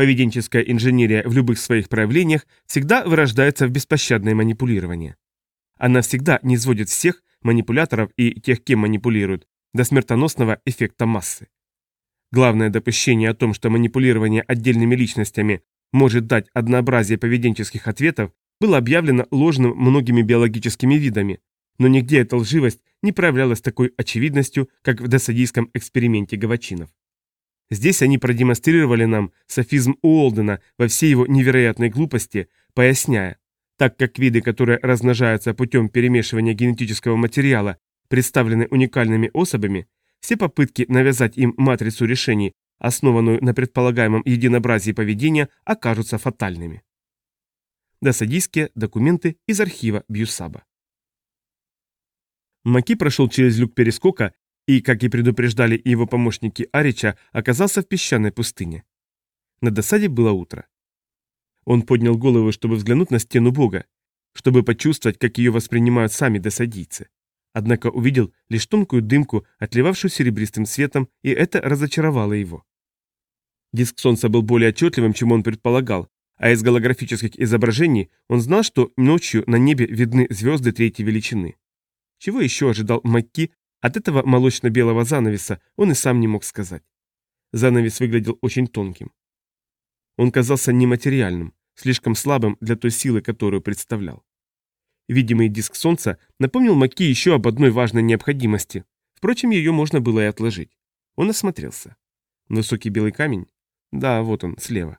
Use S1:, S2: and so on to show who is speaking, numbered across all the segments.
S1: Поведенческая инженерия в любых своих проявлениях всегда вырождается в беспощадное манипулирование. Она всегда не сводит всех, манипуляторов и тех, кем манипулируют, до смертоносного эффекта массы. Главное допущение о том, что манипулирование отдельными личностями может дать однообразие поведенческих ответов, было объявлено ложным многими биологическими видами, но нигде эта лживость не проявлялась такой очевидностью, как в досадийском эксперименте гавачинов. Здесь они продемонстрировали нам софизм Уолдена во всей его невероятной глупости, поясняя, так как виды, которые размножаются путем перемешивания генетического материала, представлены уникальными особями, все попытки навязать им матрицу решений, основанную на предполагаемом единообразии поведения, окажутся фатальными. Досадийские документы из архива Бьюсаба. Маки прошел через люк перескока и, как и предупреждали его помощники Арича, оказался в песчаной пустыне. На досаде было утро. Он поднял голову, чтобы взглянуть на стену бога, чтобы почувствовать, как ее воспринимают сами досадийцы. Однако увидел лишь тонкую дымку, отливавшую серебристым светом, и это разочаровало его. Диск Солнца был более отчетливым, чем он предполагал, а из голографических изображений он знал, что ночью на небе видны звезды третьей величины. Чего еще ожидал Макки от этого молочно-белого занавеса, он и сам не мог сказать. Занавес выглядел очень тонким. Он казался нематериальным, слишком слабым для той силы, которую представлял. Видимый диск Солнца напомнил Маки еще об одной важной необходимости. Впрочем, ее можно было и отложить. Он осмотрелся. Высокий белый камень? Да, вот он, слева.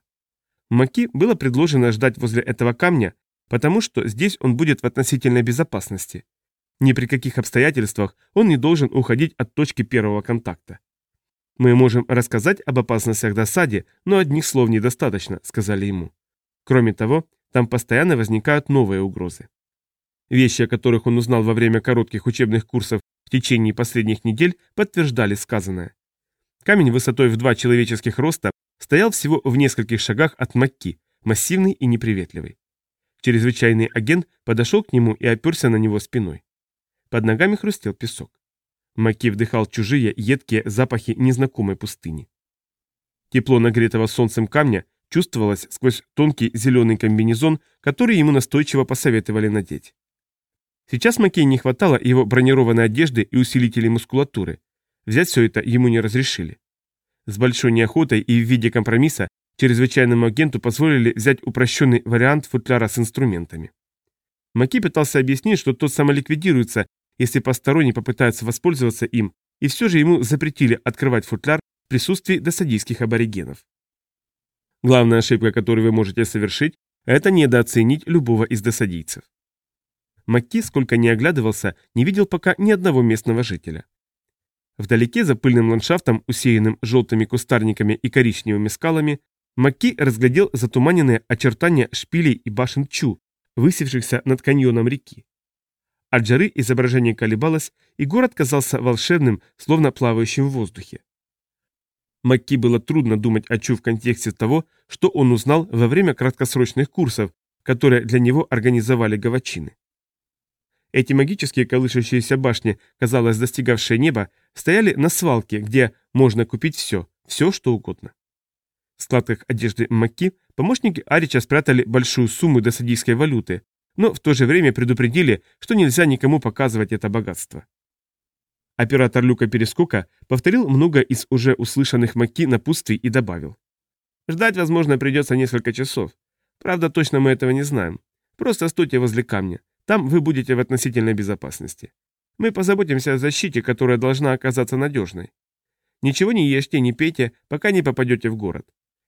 S1: Маки было предложено ждать возле этого камня, потому что здесь он будет в относительной безопасности. Ни при каких обстоятельствах он не должен уходить от точки первого контакта. «Мы можем рассказать об опасностях досаде, но одних слов недостаточно», — сказали ему. Кроме того, там постоянно возникают новые угрозы. Вещи, о которых он узнал во время коротких учебных курсов в течение последних недель, подтверждали сказанное. Камень высотой в два человеческих роста стоял всего в нескольких шагах от Макки, массивный и неприветливый. Чрезвычайный агент подошел к нему и оперся на него спиной. Под ногами хрустел песок. Макки вдыхал чужие, едкие запахи незнакомой пустыни. Тепло нагретого солнцем камня чувствовалось сквозь тонкий зеленый комбинезон, который ему настойчиво посоветовали надеть. Сейчас Маккей не хватало его бронированной одежды и усилителей мускулатуры. Взять все это ему не разрешили. С большой неохотой и в виде компромисса чрезвычайному агенту позволили взять упрощенный вариант футляра с инструментами. Маки пытался объяснить, что тот самоликвидируется, если посторонний попытается воспользоваться им, и все же ему запретили открывать футляр в присутствии досадийских аборигенов. Главная ошибка, которую вы можете совершить, это недооценить любого из досадийцев. Макки, сколько ни оглядывался, не видел пока ни одного местного жителя. Вдалеке, за пыльным ландшафтом, усеянным желтыми кустарниками и коричневыми скалами, Макки разглядел затуманенные очертания шпилей и башен Чу, высевшихся над каньоном реки. От жары изображение колебалось, и город казался волшебным, словно плавающим в воздухе. Макки было трудно думать о Чу в контексте того, что он узнал во время краткосрочных курсов, которые для него организовали гавачины. Эти магические колышущиеся башни, казалось, достигавшие неба, стояли на свалке, где можно купить все, все, что угодно. В складках одежды Макки помощники Арича спрятали большую сумму досадийской валюты, но в то же время предупредили, что нельзя никому показывать это богатство. Оператор люка перескока повторил много из уже услышанных Макки напутствий и добавил. Ждать, возможно, придется несколько часов. Правда, точно мы этого не знаем. Просто стойте возле камня. Там вы будете в относительной безопасности. Мы позаботимся о защите, которая должна оказаться надежной. Ничего не ешьте, не пейте, пока не попадете в город.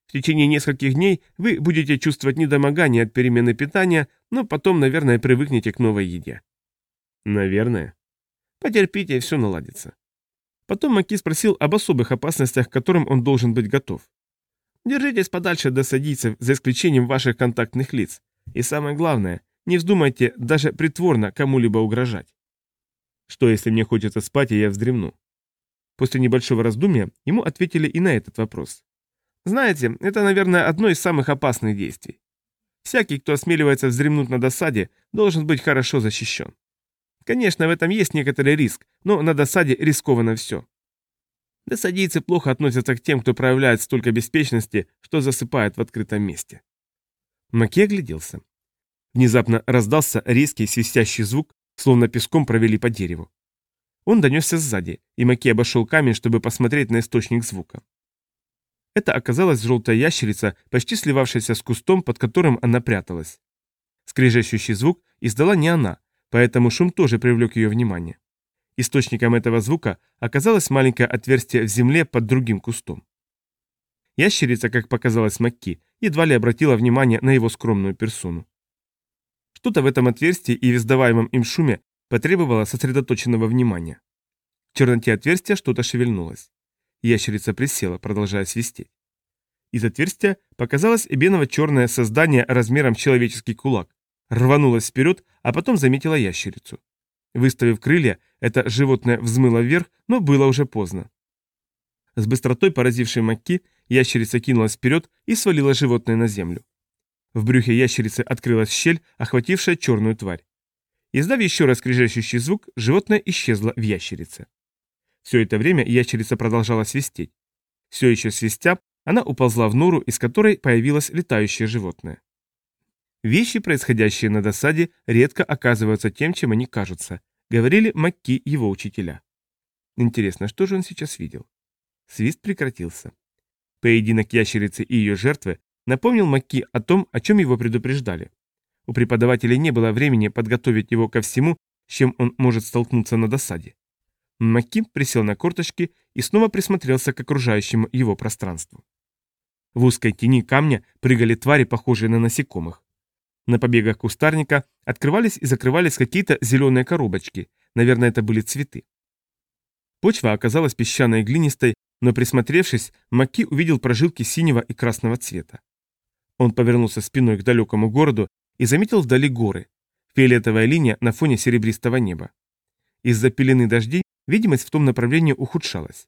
S1: В течение нескольких дней вы будете чувствовать недомогание от перемены питания, но потом, наверное, привыкнете к новой еде. Наверное. Потерпите, и все наладится. Потом Маки спросил об особых опасностях, к которым он должен быть готов. Держитесь подальше до садийцев, за исключением ваших контактных лиц. И самое главное, не вздумайте даже притворно кому-либо угрожать. Что, если мне хочется спать, и я вздремну? После небольшого раздумья ему ответили и на этот вопрос. Знаете, это, наверное, одно из самых опасных действий. Всякий, кто осмеливается вздремнуть на досаде, должен быть хорошо защищен. Конечно, в этом есть некоторый риск, но на досаде рискованно все. Досадийцы плохо относятся к тем, кто проявляет столько беспечности, что засыпает в открытом месте. Маки огляделся. Внезапно раздался резкий свистящий звук, словно песком провели по дереву. Он донесся сзади, и Маки обошел камень, чтобы посмотреть на источник звука. Это оказалась желтая ящерица, почти сливавшаяся с кустом, под которым она пряталась. Скрежещущий звук издала не она, поэтому шум тоже привлек ее внимание. Источником этого звука оказалось маленькое отверстие в земле под другим кустом. Ящерица, как показалось Макки, едва ли обратила внимание на его скромную персону. Что-то в этом отверстии и в издаваемом им шуме потребовало сосредоточенного внимания. В черноте отверстия что-то шевельнулось. Ящерица присела, продолжая свистеть. Из отверстия показалось эбеново-черное создание размером человеческий кулак, рванулось вперед, а потом заметила ящерицу. Выставив крылья, это животное взмыло вверх, но было уже поздно. С быстротой поразившей Макки, ящерица кинулась вперед и свалила животное на землю. В брюхе ящерицы открылась щель, охватившая черную тварь. Издав еще раз крижащий звук, животное исчезло в ящерице. Все это время ящерица продолжала свистеть. Все еще свистя, она уползла в нору, из которой появилось летающее животное. Вещи, происходящие на досаде, редко оказываются тем, чем они кажутся, говорили Макки его учителя. Интересно, что же он сейчас видел? Свист прекратился. Поединок ящерицы и ее жертвы напомнил Макки о том, о чем его предупреждали. У преподавателя не было времени подготовить его ко всему, с чем он может столкнуться на досаде. Макки присел на корточки и снова присмотрелся к окружающему его пространству. В узкой тени камня прыгали твари, похожие на насекомых. На побегах кустарника открывались и закрывались какие-то зеленые коробочки, наверное, это были цветы. Почва оказалась песчаной и глинистой, но присмотревшись, Маки увидел прожилки синего и красного цвета. Он повернулся спиной к далекому городу и заметил вдали горы, фиолетовая линия на фоне серебристого неба. Из-за пелены дождей видимость в том направлении ухудшалась.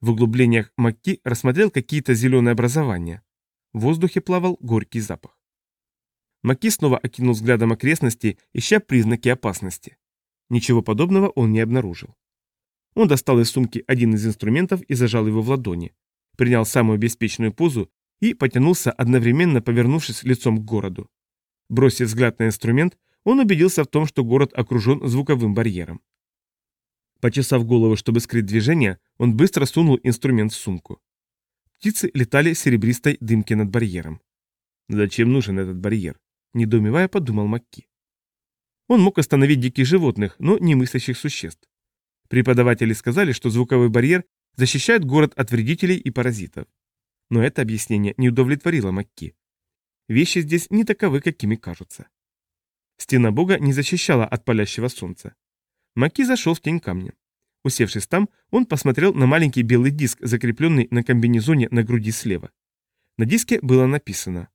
S1: В углублениях Макки рассмотрел какие-то зеленые образования. В воздухе плавал горький запах. Маки снова окинул взглядом окрестности, ища признаки опасности. Ничего подобного он не обнаружил. Он достал из сумки один из инструментов и зажал его в ладони, принял самую беспечную позу и потянулся, одновременно повернувшись лицом к городу. Бросив взгляд на инструмент, он убедился в том, что город окружен звуковым барьером. Почесав голову, чтобы скрыть движение, он быстро сунул инструмент в сумку. Птицы летали серебристой дымки над барьером. Зачем нужен этот барьер? недоумевая, подумал Макки. Он мог остановить диких животных, но не мыслящих существ. Преподаватели сказали, что звуковой барьер защищает город от вредителей и паразитов. Но это объяснение не удовлетворило Макки. Вещи здесь не таковы, какими кажутся. Стена бога не защищала от палящего солнца. Маки зашел в тень камня. Усевшись там, он посмотрел на маленький белый диск, закрепленный на комбинезоне на груди слева. На диске было написано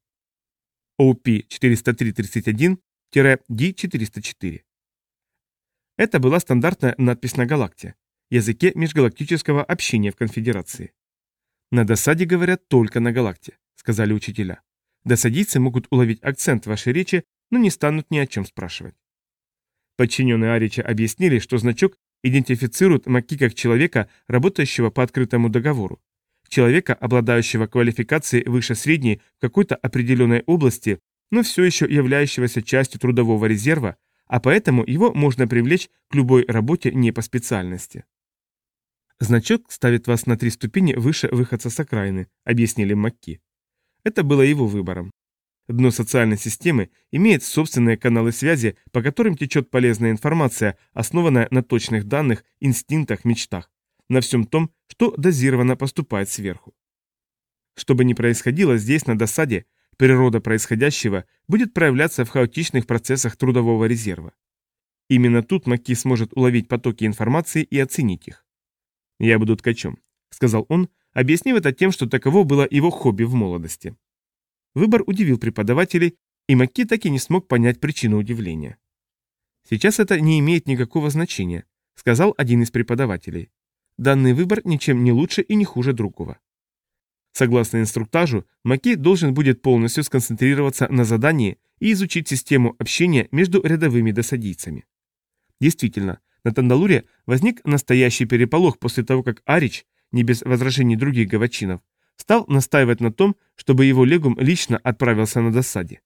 S1: OP-40331-D404. Это была стандартная надпись на галакте, языке межгалактического общения в конфедерации. «На досаде говорят только на галакте», — сказали учителя. «Досадийцы могут уловить акцент вашей речи, но не станут ни о чем спрашивать». Подчиненные Арича объяснили, что значок идентифицирует Маки как человека, работающего по открытому договору, человека, обладающего квалификацией выше средней в какой-то определенной области, но все еще являющегося частью трудового резерва, а поэтому его можно привлечь к любой работе не по специальности. «Значок ставит вас на три ступени выше выходца с окраины», — объяснили Макки. Это было его выбором. Дно социальной системы имеет собственные каналы связи, по которым течет полезная информация, основанная на точных данных, инстинктах, мечтах на всем том, что дозированно поступает сверху. Что бы ни происходило здесь, на досаде, природа происходящего будет проявляться в хаотичных процессах трудового резерва. Именно тут Макки сможет уловить потоки информации и оценить их. «Я буду ткачом», — сказал он, объяснив это тем, что таково было его хобби в молодости. Выбор удивил преподавателей, и Макки так и не смог понять причину удивления. «Сейчас это не имеет никакого значения», — сказал один из преподавателей. Данный выбор ничем не лучше и не хуже другого. Согласно инструктажу, Маки должен будет полностью сконцентрироваться на задании и изучить систему общения между рядовыми досадийцами. Действительно, на Тандалуре возник настоящий переполох после того, как Арич, не без возражений других гавачинов, стал настаивать на том, чтобы его легум лично отправился на досаде.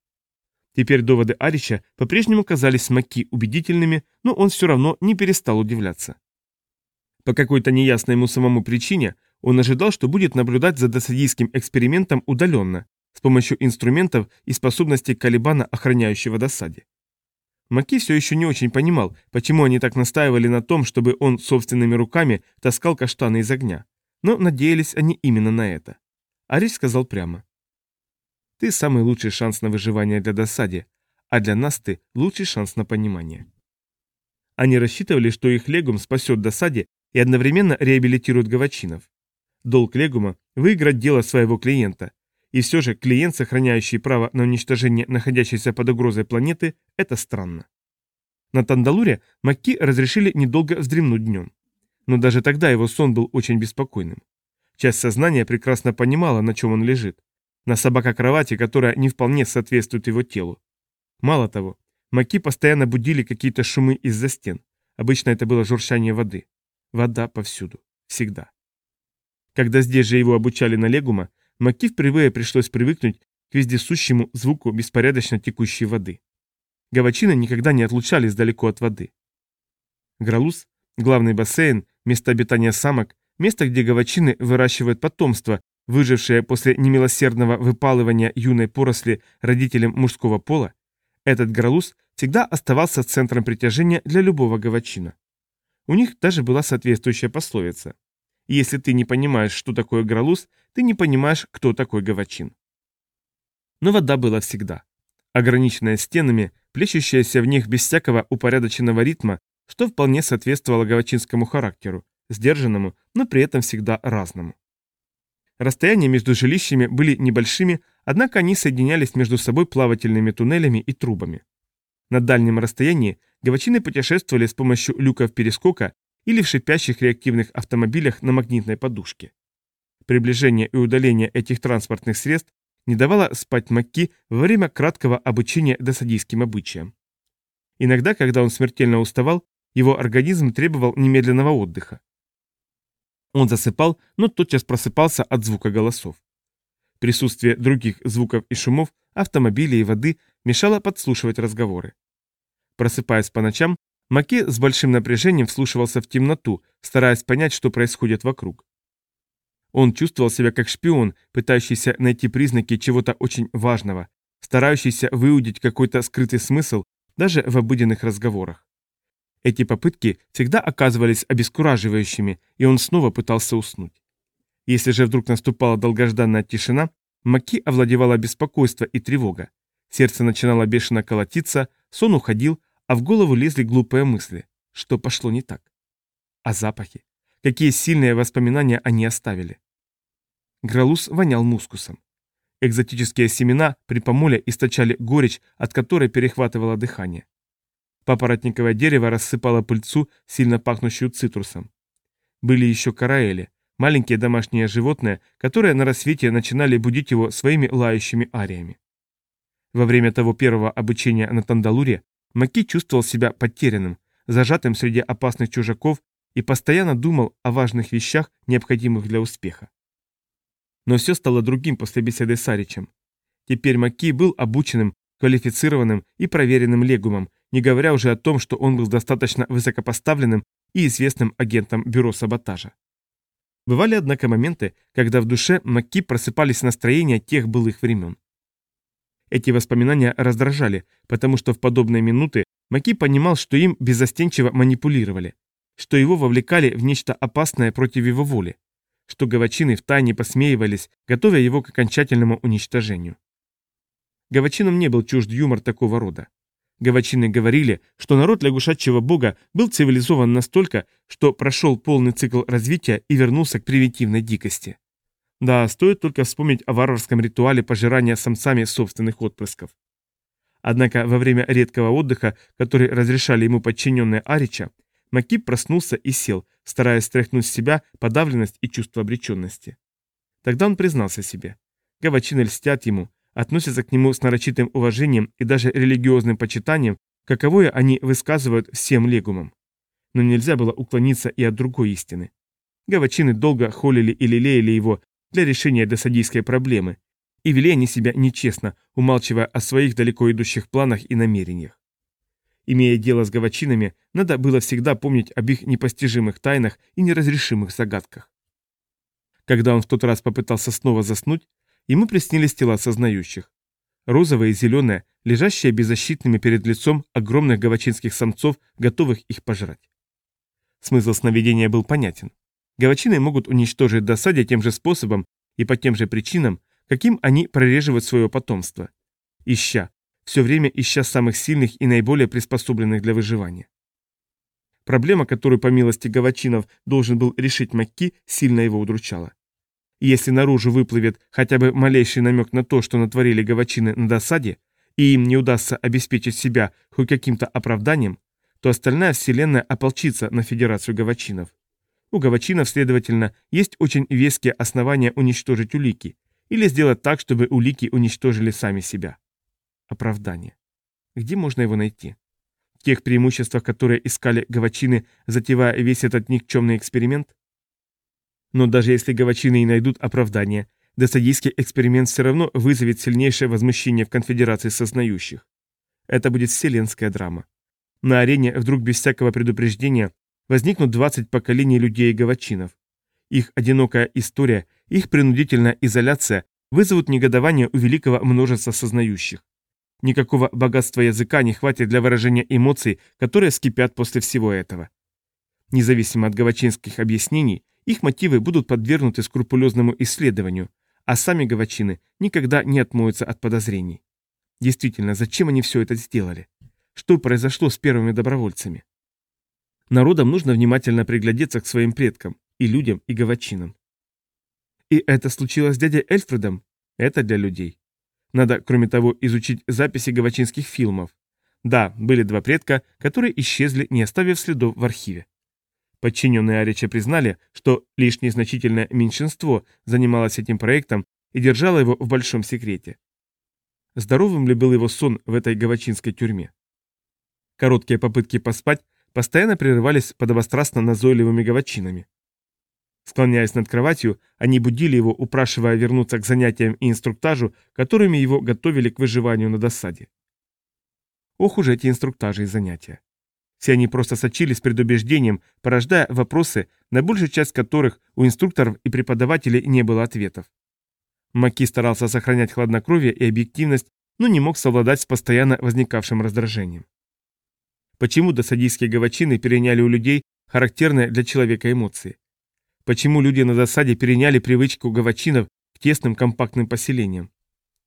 S1: Теперь доводы Арича по-прежнему казались Маки убедительными, но он все равно не перестал удивляться. По какой-то неясной ему самому причине он ожидал, что будет наблюдать за досадийским экспериментом удаленно, с помощью инструментов и способностей Калибана, охраняющего досаде. Маки все еще не очень понимал, почему они так настаивали на том, чтобы он собственными руками таскал каштаны из огня. Но надеялись они именно на это. Арич сказал прямо. «Ты самый лучший шанс на выживание для досаде, а для нас ты лучший шанс на понимание». Они рассчитывали, что их легум спасет досаде и одновременно реабилитирует гавачинов. Долг легума – выиграть дело своего клиента, и все же клиент, сохраняющий право на уничтожение находящейся под угрозой планеты, это странно. На Тандалуре Макки разрешили недолго вздремнуть днем. Но даже тогда его сон был очень беспокойным. Часть сознания прекрасно понимала, на чем он лежит. На собака-кровати, которая не вполне соответствует его телу. Мало того, Маки постоянно будили какие-то шумы из-за стен. Обычно это было журчание воды. Вода повсюду. Всегда. Когда здесь же его обучали на легума, Маки впервые пришлось привыкнуть к вездесущему звуку беспорядочно текущей воды. Гавачины никогда не отлучались далеко от воды. Гралус, главный бассейн, место обитания самок, место, где гавачины выращивают потомство, выжившее после немилосердного выпалывания юной поросли родителям мужского пола, этот гралус всегда оставался центром притяжения для любого гавачина. У них даже была соответствующая пословица. Если ты не понимаешь, что такое гралус, ты не понимаешь, кто такой гавачин. Но вода была всегда. Ограниченная стенами, плещущаяся в них без всякого упорядоченного ритма, что вполне соответствовало гавачинскому характеру, сдержанному, но при этом всегда разному. Расстояния между жилищами были небольшими, однако они соединялись между собой плавательными туннелями и трубами. На дальнем расстоянии гавачины путешествовали с помощью люков перескока или в шипящих реактивных автомобилях на магнитной подушке. Приближение и удаление этих транспортных средств не давало спать Макки во время краткого обучения досадийским обычаям. Иногда, когда он смертельно уставал, его организм требовал немедленного отдыха. Он засыпал, но тотчас просыпался от звука голосов. Присутствие других звуков и шумов, автомобилей и воды мешало подслушивать разговоры. Просыпаясь по ночам, Маке с большим напряжением вслушивался в темноту, стараясь понять, что происходит вокруг. Он чувствовал себя как шпион, пытающийся найти признаки чего-то очень важного, старающийся выудить какой-то скрытый смысл даже в обыденных разговорах. Эти попытки всегда оказывались обескураживающими, и он снова пытался уснуть. Если же вдруг наступала долгожданная тишина, Маки овладевала беспокойство и тревога. Сердце начинало бешено колотиться, сон уходил, а в голову лезли глупые мысли. Что пошло не так? А запахи? Какие сильные воспоминания они оставили? Гралус вонял мускусом. Экзотические семена при помоле источали горечь, от которой перехватывало дыхание. Папоротниковое дерево рассыпало пыльцу, сильно пахнущую цитрусом. Были еще караэли, маленькие домашние животные, которые на рассвете начинали будить его своими лающими ариями. Во время того первого обучения на Тандалуре Маки чувствовал себя потерянным, зажатым среди опасных чужаков и постоянно думал о важных вещах, необходимых для успеха. Но все стало другим после беседы с Аричем. Теперь Маки был обученным, квалифицированным и проверенным легумом, не говоря уже о том, что он был достаточно высокопоставленным и известным агентом бюро саботажа. Бывали, однако, моменты, когда в душе Маки просыпались настроения тех былых времен. Эти воспоминания раздражали, потому что в подобные минуты Маки понимал, что им безостенчиво манипулировали, что его вовлекали в нечто опасное против его воли, что гавачины втайне посмеивались, готовя его к окончательному уничтожению. Гавачинам не был чужд юмор такого рода. Гавачины говорили, что народ лягушачьего бога был цивилизован настолько, что прошел полный цикл развития и вернулся к примитивной дикости. Да, стоит только вспомнить о варварском ритуале пожирания самцами собственных отпрысков. Однако во время редкого отдыха, который разрешали ему подчиненные Арича, Макип проснулся и сел, стараясь стряхнуть с себя подавленность и чувство обреченности. Тогда он признался себе. Гавачины льстят ему, относятся к нему с нарочитым уважением и даже религиозным почитанием, каковое они высказывают всем легумам. Но нельзя было уклониться и от другой истины. гавачины долго холили и лелеяли его для решения досадийской проблемы, и вели они себя нечестно, умалчивая о своих далеко идущих планах и намерениях. Имея дело с гавачинами, надо было всегда помнить об их непостижимых тайнах и неразрешимых загадках. Когда он в тот раз попытался снова заснуть, ему приснились тела сознающих. Розовые и зеленые, лежащие беззащитными перед лицом огромных гавачинских самцов, готовых их пожрать. Смысл сновидения был понятен. Гавачины могут уничтожить досаде тем же способом и по тем же причинам, каким они прореживают свое потомство. Ища, все время ища самых сильных и наиболее приспособленных для выживания. Проблема, которую по милости Гавачинов должен был решить Макки, сильно его удручала. Если наружу выплывет хотя бы малейший намек на то, что натворили Гавачины на досаде, и им не удастся обеспечить себя хоть каким-то оправданием, то остальная вселенная ополчится на Федерацию Гавачинов. У Гавачинов, следовательно, есть очень веские основания уничтожить улики, или сделать так, чтобы улики уничтожили сами себя. Оправдание. Где можно его найти? В тех преимуществах, которые искали гавачины, затевая весь этот никчемный эксперимент? Но даже если гавачины и найдут оправдание, досадийский эксперимент все равно вызовет сильнейшее возмущение в конфедерации сознающих. Это будет вселенская драма. На арене вдруг без всякого предупреждения возникнут 20 поколений людей и гавачинов. Их одинокая история их принудительная изоляция вызовут негодование у великого множества сознающих. Никакого богатства языка не хватит для выражения эмоций, которые скипят после всего этого. Независимо от гавачинских объяснений, их мотивы будут подвергнуты скрупулезному исследованию, а сами гавачины никогда не отмоются от подозрений. Действительно, зачем они все это сделали? Что произошло с первыми добровольцами? Народам нужно внимательно приглядеться к своим предкам, и людям, и гавачинам. И это случилось с дядей Эльфредом? Это для людей. Надо, кроме того, изучить записи гавачинских фильмов. Да, были два предка, которые исчезли, не оставив следов в архиве. Подчиненные Арича признали, что лишь незначительное меньшинство занималось этим проектом и держало его в большом секрете. Здоровым ли был его сон в этой гавачинской тюрьме? Короткие попытки поспать постоянно прерывались подобострастно назойливыми гавачинами. Склоняясь над кроватью, они будили его, упрашивая вернуться к занятиям и инструктажу, которыми его готовили к выживанию на досаде. Ох уж эти инструктажи и занятия. Все они просто сочились предубеждением, порождая вопросы, на большую часть которых у инструкторов и преподавателей не было ответов. Маки старался сохранять хладнокровие и объективность, но не мог совладать с постоянно возникавшим раздражением. Почему досадийские гавачины переняли у людей характерные для человека эмоции? Почему люди на досаде переняли привычку гавачинов к тесным компактным поселениям?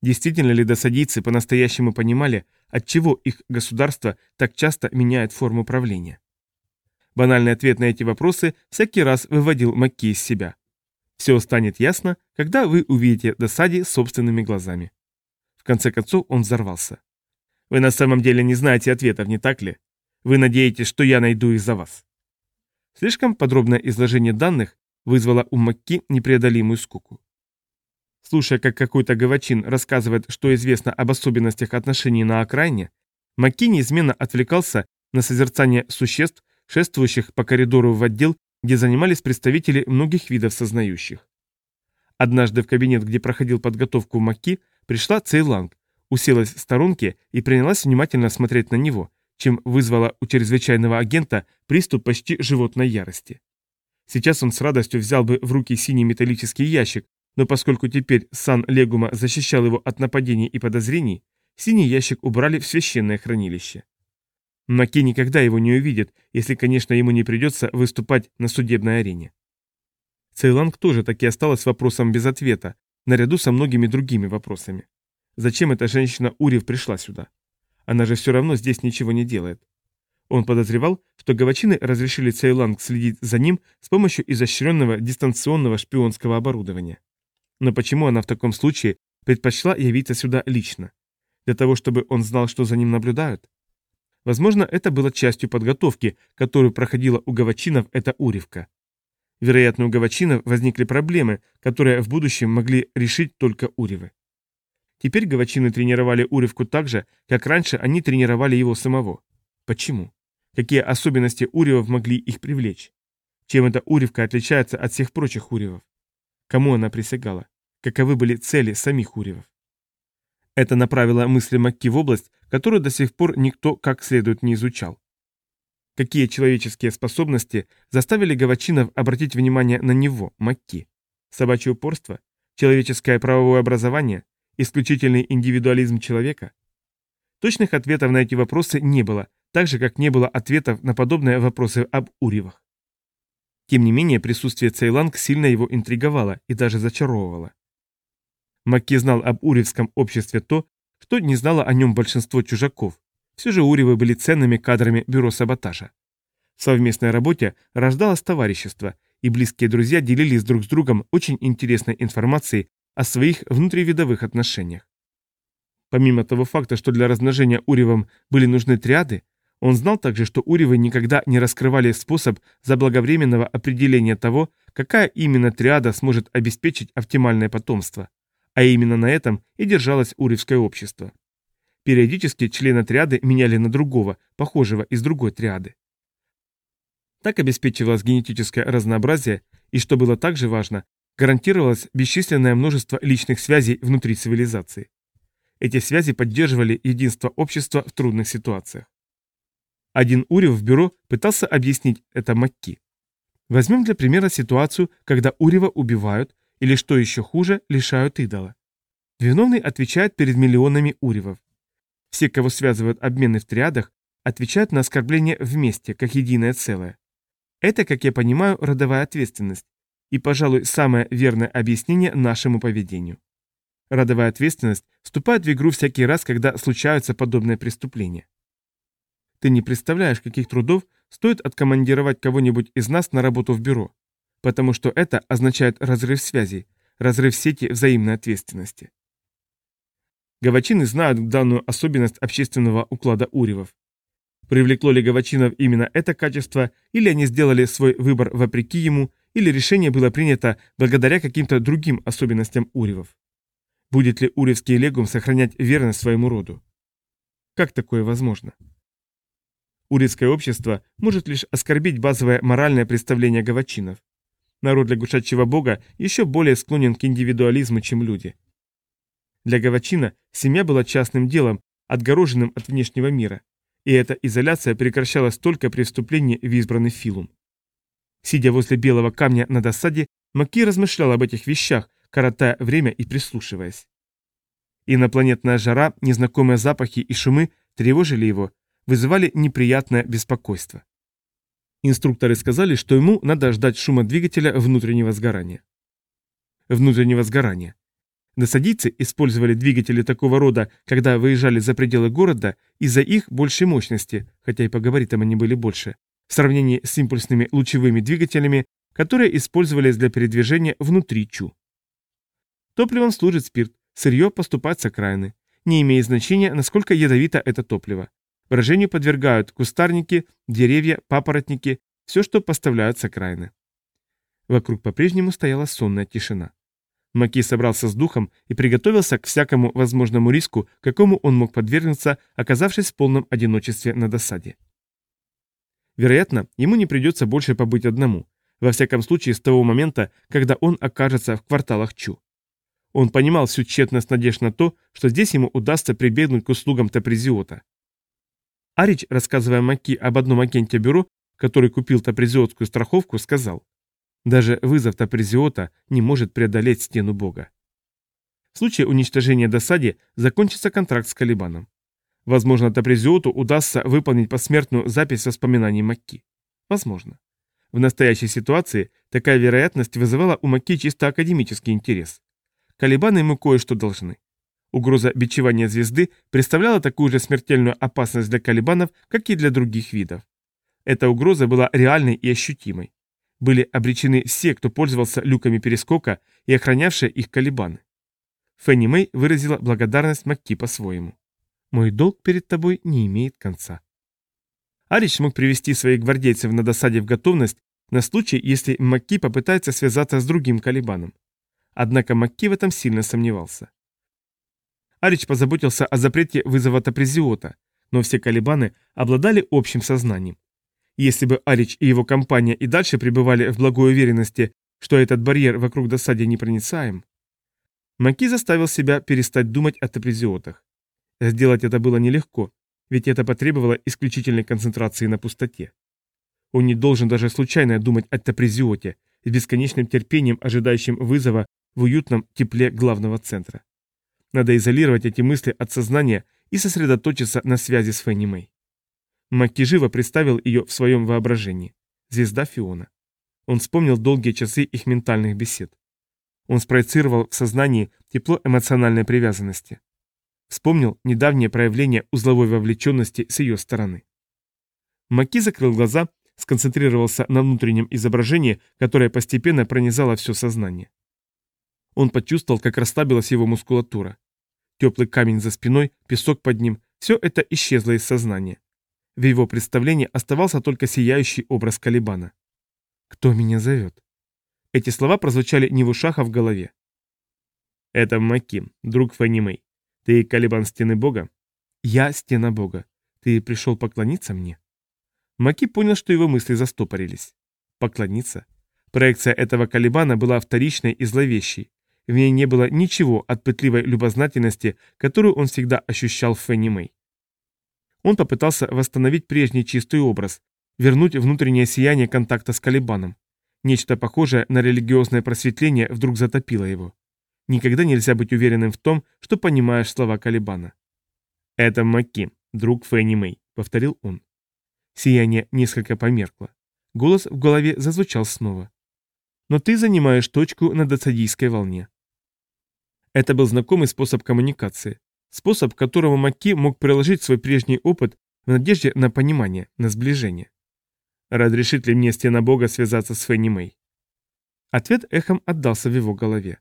S1: Действительно ли досадийцы по-настоящему понимали, отчего их государство так часто меняет форму правления? Банальный ответ на эти вопросы всякий раз выводил Макки из себя. Все станет ясно, когда вы увидите досаде собственными глазами. В конце концов он взорвался. Вы на самом деле не знаете ответов, не так ли? Вы надеетесь, что я найду их за вас. Слишком подробное изложение данных вызвало у Макки непреодолимую скуку. Слушая, как какой-то гавачин рассказывает, что известно об особенностях отношений на окраине, Макки неизменно отвлекался на созерцание существ, шествующих по коридору в отдел, где занимались представители многих видов сознающих. Однажды в кабинет, где проходил подготовку Макки, пришла Цейланг, уселась в сторонке и принялась внимательно смотреть на него, чем вызвала у чрезвычайного агента приступ почти животной ярости. Сейчас он с радостью взял бы в руки синий металлический ящик, но поскольку теперь сан Легума защищал его от нападений и подозрений, синий ящик убрали в священное хранилище. Маки никогда его не увидит, если, конечно, ему не придется выступать на судебной арене. Цейланг тоже таки осталась вопросом без ответа, наряду со многими другими вопросами. Зачем эта женщина Урив пришла сюда? Она же все равно здесь ничего не делает. Он подозревал, что гавачины разрешили Цейланг следить за ним с помощью изощренного дистанционного шпионского оборудования. Но почему она в таком случае предпочла явиться сюда лично? Для того, чтобы он знал, что за ним наблюдают? Возможно, это было частью подготовки, которую проходила у гавачинов эта уревка. Вероятно, у гавачинов возникли проблемы, которые в будущем могли решить только уревы. Теперь гавачины тренировали уревку так же, как раньше они тренировали его самого. Почему? Какие особенности Уриев могли их привлечь? Чем эта Уривка отличается от всех прочих Уривов? Кому она присягала? Каковы были цели самих Уривов? Это направило мысли Макки в область, которую до сих пор никто как следует не изучал. Какие человеческие способности заставили Гавачинов обратить внимание на него, Макки? Собачье упорство? Человеческое правовое образование? Исключительный индивидуализм человека? Точных ответов на эти вопросы не было, так же, как не было ответов на подобные вопросы об Уривах. Тем не менее, присутствие Цейланг сильно его интриговало и даже зачаровывало. Макки знал об Уривском обществе то, что не знало о нем большинство чужаков. Все же Уривы были ценными кадрами бюро саботажа. В совместной работе рождалось товарищество, и близкие друзья делились друг с другом очень интересной информацией о своих внутривидовых отношениях. Помимо того факта, что для размножения Уривам были нужны триады, он знал также, что Уривы никогда не раскрывали способ заблаговременного определения того, какая именно триада сможет обеспечить оптимальное потомство. А именно на этом и держалось Уривское общество. Периодически члены триады меняли на другого, похожего из другой триады. Так обеспечивалось генетическое разнообразие, и, что было также важно, гарантировалось бесчисленное множество личных связей внутри цивилизации. Эти связи поддерживали единство общества в трудных ситуациях. Один Урев в бюро пытался объяснить это Макки. Возьмем для примера ситуацию, когда Урева убивают, или, что еще хуже, лишают идола. Виновный отвечает перед миллионами Уревов. Все, кого связывают обмены в триадах, отвечают на оскорбление вместе, как единое целое. Это, как я понимаю, родовая ответственность и, пожалуй, самое верное объяснение нашему поведению. Родовая ответственность вступает в игру всякий раз, когда случаются подобные преступления. Ты не представляешь, каких трудов стоит откомандировать кого-нибудь из нас на работу в бюро, потому что это означает разрыв связей, разрыв сети взаимной ответственности. Гавачины знают данную особенность общественного уклада Уривов. Привлекло ли Гавачинов именно это качество, или они сделали свой выбор вопреки ему, или решение было принято благодаря каким-то другим особенностям Уривов. Будет ли Уревский легум сохранять верность своему роду? Как такое возможно? Урицкое общество может лишь оскорбить базовое моральное представление гавачинов. Народ лягушачьего бога еще более склонен к индивидуализму, чем люди. Для гавачина семья была частным делом, отгороженным от внешнего мира, и эта изоляция прекращалась только при вступлении в избранный филум. Сидя возле белого камня на досаде, Маки размышлял об этих вещах, коротая время и прислушиваясь. Инопланетная жара, незнакомые запахи и шумы тревожили его, вызывали неприятное беспокойство. Инструкторы сказали, что ему надо ждать шума двигателя внутреннего сгорания. Внутреннего сгорания. Насадийцы использовали двигатели такого рода, когда выезжали за пределы города, из-за их большей мощности, хотя и по габаритам они были больше, в сравнении с импульсными лучевыми двигателями, которые использовались для передвижения внутри ЧУ. Топливом служит спирт, сырье поступает с окраины. Не имеет значения, насколько ядовито это топливо. Брожению подвергают кустарники, деревья, папоротники, все, что поставляют с окраины. Вокруг по-прежнему стояла сонная тишина. Маки собрался с духом и приготовился к всякому возможному риску, какому он мог подвергнуться, оказавшись в полном одиночестве на досаде. Вероятно, ему не придется больше побыть одному, во всяком случае с того момента, когда он окажется в кварталах Чу. Он понимал всю тщетность надежд на то, что здесь ему удастся прибегнуть к услугам Тапризиота. Арич, рассказывая Маки об одном агенте бюро, который купил тапризиотскую страховку, сказал, «Даже вызов тапризиота не может преодолеть стену бога». В случае уничтожения досади закончится контракт с Калибаном. Возможно, тапризиоту удастся выполнить посмертную запись воспоминаний Макки. Возможно. В настоящей ситуации такая вероятность вызывала у Макки чисто академический интерес. Калибаны ему кое-что должны. Угроза бичевания звезды представляла такую же смертельную опасность для калибанов, как и для других видов. Эта угроза была реальной и ощутимой. Были обречены все, кто пользовался люками перескока и охранявшие их калибаны. Фенни Мэй выразила благодарность Макки по-своему. «Мой долг перед тобой не имеет конца». Арич мог привести своих гвардейцев на досаде в готовность на случай, если Макки попытается связаться с другим калибаном. Однако Макки в этом сильно сомневался. Арич позаботился о запрете вызова тапризиота, но все калибаны обладали общим сознанием. Если бы Арич и его компания и дальше пребывали в благой уверенности, что этот барьер вокруг досади непроницаем, Маки заставил себя перестать думать о тапризиотах. Сделать это было нелегко, ведь это потребовало исключительной концентрации на пустоте. Он не должен даже случайно думать о тапризиоте, с бесконечным терпением, ожидающим вызова в уютном тепле главного центра. Надо изолировать эти мысли от сознания и сосредоточиться на связи с Фенни Мэй. Макки живо представил ее в своем воображении. Звезда Фиона. Он вспомнил долгие часы их ментальных бесед. Он спроецировал в сознании тепло эмоциональной привязанности. Вспомнил недавнее проявление узловой вовлеченности с ее стороны. Маки закрыл глаза, сконцентрировался на внутреннем изображении, которое постепенно пронизало все сознание. Он почувствовал, как расслабилась его мускулатура. Теплый камень за спиной, песок под ним – все это исчезло из сознания. В его представлении оставался только сияющий образ Калибана. «Кто меня зовет?» Эти слова прозвучали не в ушах, а в голове. «Это Маки, друг Фанни. Ты Калибан Стены Бога?» «Я Стена Бога. Ты пришел поклониться мне?» Маки понял, что его мысли застопорились. «Поклониться?» Проекция этого Калибана была вторичной и зловещей. В ней не было ничего от пытливой любознательности, которую он всегда ощущал в Фенни Мэй. Он попытался восстановить прежний чистый образ, вернуть внутреннее сияние контакта с Калибаном. Нечто похожее на религиозное просветление вдруг затопило его. Никогда нельзя быть уверенным в том, что понимаешь слова Калибана. «Это Маки, друг Фенни Мэй», — повторил он. Сияние несколько померкло. Голос в голове зазвучал снова. «Но ты занимаешь точку на доцадийской волне». Это был знакомый способ коммуникации, способ, которого Маки мог приложить свой прежний опыт в надежде на понимание, на сближение. Разрешит ли мне стена бога связаться с Фенни Мэй? Ответ эхом отдался в его голове.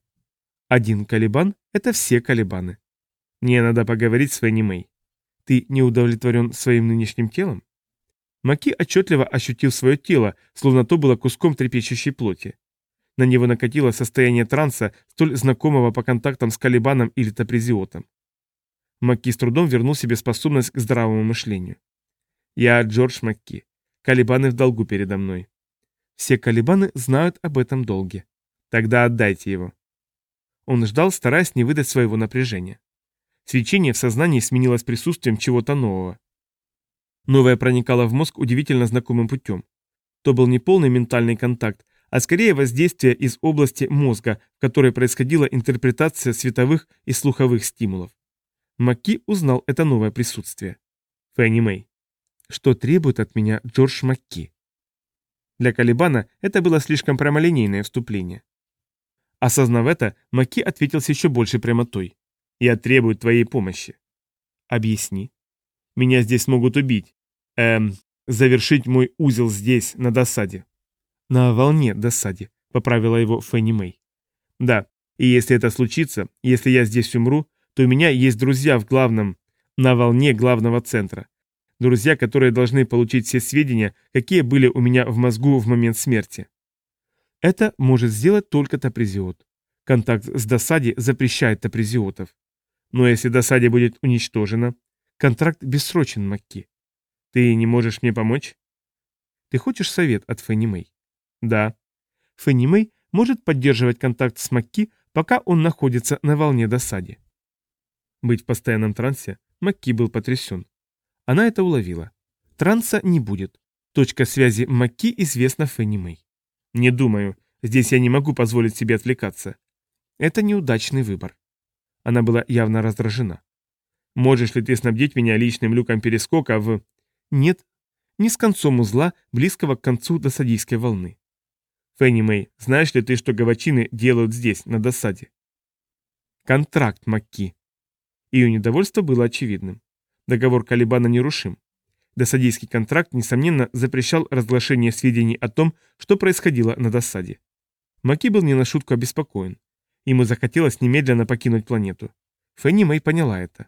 S1: Один Калибан — это все Калибаны. Мне надо поговорить с Фенни Мэй. Ты не удовлетворен своим нынешним телом? Маки отчетливо ощутил свое тело, словно то было куском трепещущей плоти. На него накатило состояние транса, столь знакомого по контактам с Калибаном или Тапризиотом. Макки с трудом вернул себе способность к здравому мышлению. «Я Джордж Макки. Калибаны в долгу передо мной. Все Калибаны знают об этом долге. Тогда отдайте его». Он ждал, стараясь не выдать своего напряжения. Свечение в сознании сменилось присутствием чего-то нового. Новое проникало в мозг удивительно знакомым путем. То был не полный ментальный контакт, а скорее воздействие из области мозга, в которой происходила интерпретация световых и слуховых стимулов. Макки узнал это новое присутствие. Фэнни Мэй. Что требует от меня Джордж Макки? Для Калибана это было слишком прямолинейное вступление. Осознав это, Макки ответил с еще большей прямотой. «Я требую твоей помощи». «Объясни». «Меня здесь могут убить. Эм, завершить мой узел здесь, на досаде». «На волне досаде», — поправила его Фенни Мэй. «Да, и если это случится, если я здесь умру, то у меня есть друзья в главном, на волне главного центра. Друзья, которые должны получить все сведения, какие были у меня в мозгу в момент смерти. Это может сделать только тапризиот. Контакт с досаде запрещает тапризиотов. Но если досаде будет уничтожена, контракт бессрочен, Макки. Ты не можешь мне помочь? Ты хочешь совет от Фенни Мэй? Да. Фенни Мэй может поддерживать контакт с Макки, пока он находится на волне досаде. Быть в постоянном трансе Макки был потрясен. Она это уловила. Транса не будет. Точка связи Макки известна Фенни Мэй. Не думаю. Здесь я не могу позволить себе отвлекаться. Это неудачный выбор. Она была явно раздражена. Можешь ли ты снабдить меня личным люком перескока в... Нет, не с концом узла, близкого к концу досадийской волны. Фенни Мэй, знаешь ли ты, что гавачины делают здесь, на досаде? Контракт Макки. Ее недовольство было очевидным. Договор Калибана нерушим. Досадийский контракт, несомненно, запрещал разглашение сведений о том, что происходило на досаде. Маки был не на шутку обеспокоен. Ему захотелось немедленно покинуть планету. Фенни Мэй поняла это.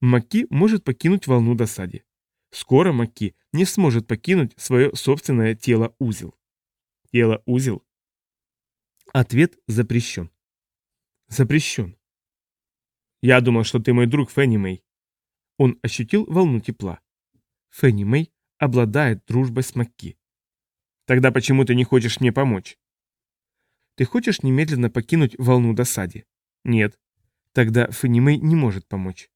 S1: Маки может покинуть волну досаде. Скоро Маки не сможет покинуть свое собственное тело-узел. Тело-узел? Ответ запрещен. Запрещен. Я думал, что ты мой друг Фенни Мэй. Он ощутил волну тепла. Фенни Мэй обладает дружбой с Макки. Тогда почему ты не хочешь мне помочь? Ты хочешь немедленно покинуть волну досади? Нет. Тогда Фенни не может помочь.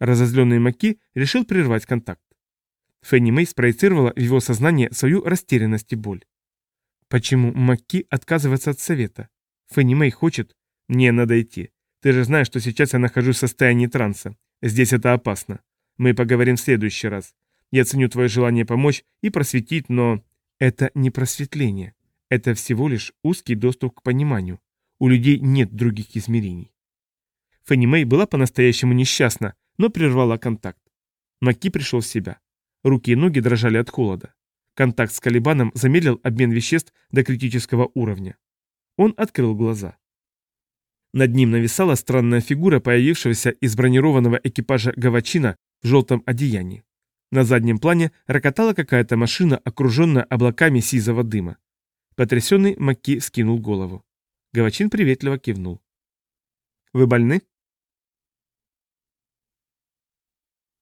S1: Разозленный Макки решил прервать контакт. Фенни Мэй спроецировала в его сознание свою растерянность и боль. Почему Макки отказывается от совета? Фенни Мэй хочет... Мне надо идти. Ты же знаешь, что сейчас я нахожусь в состоянии транса. Здесь это опасно. Мы поговорим в следующий раз. Я ценю твое желание помочь и просветить, но... Это не просветление. Это всего лишь узкий доступ к пониманию. У людей нет других измерений. Фенни Мэй была по-настоящему несчастна, но прервала контакт. Маки пришел в себя. Руки и ноги дрожали от холода. Контакт с Калибаном замедлил обмен веществ до критического уровня. Он открыл глаза. Над ним нависала странная фигура, появившегося из бронированного экипажа Гавачина в желтом одеянии. На заднем плане рокотала какая-то машина, окруженная облаками сизого дыма. Потрясенный Макки скинул голову. Гавачин приветливо кивнул. «Вы больны?»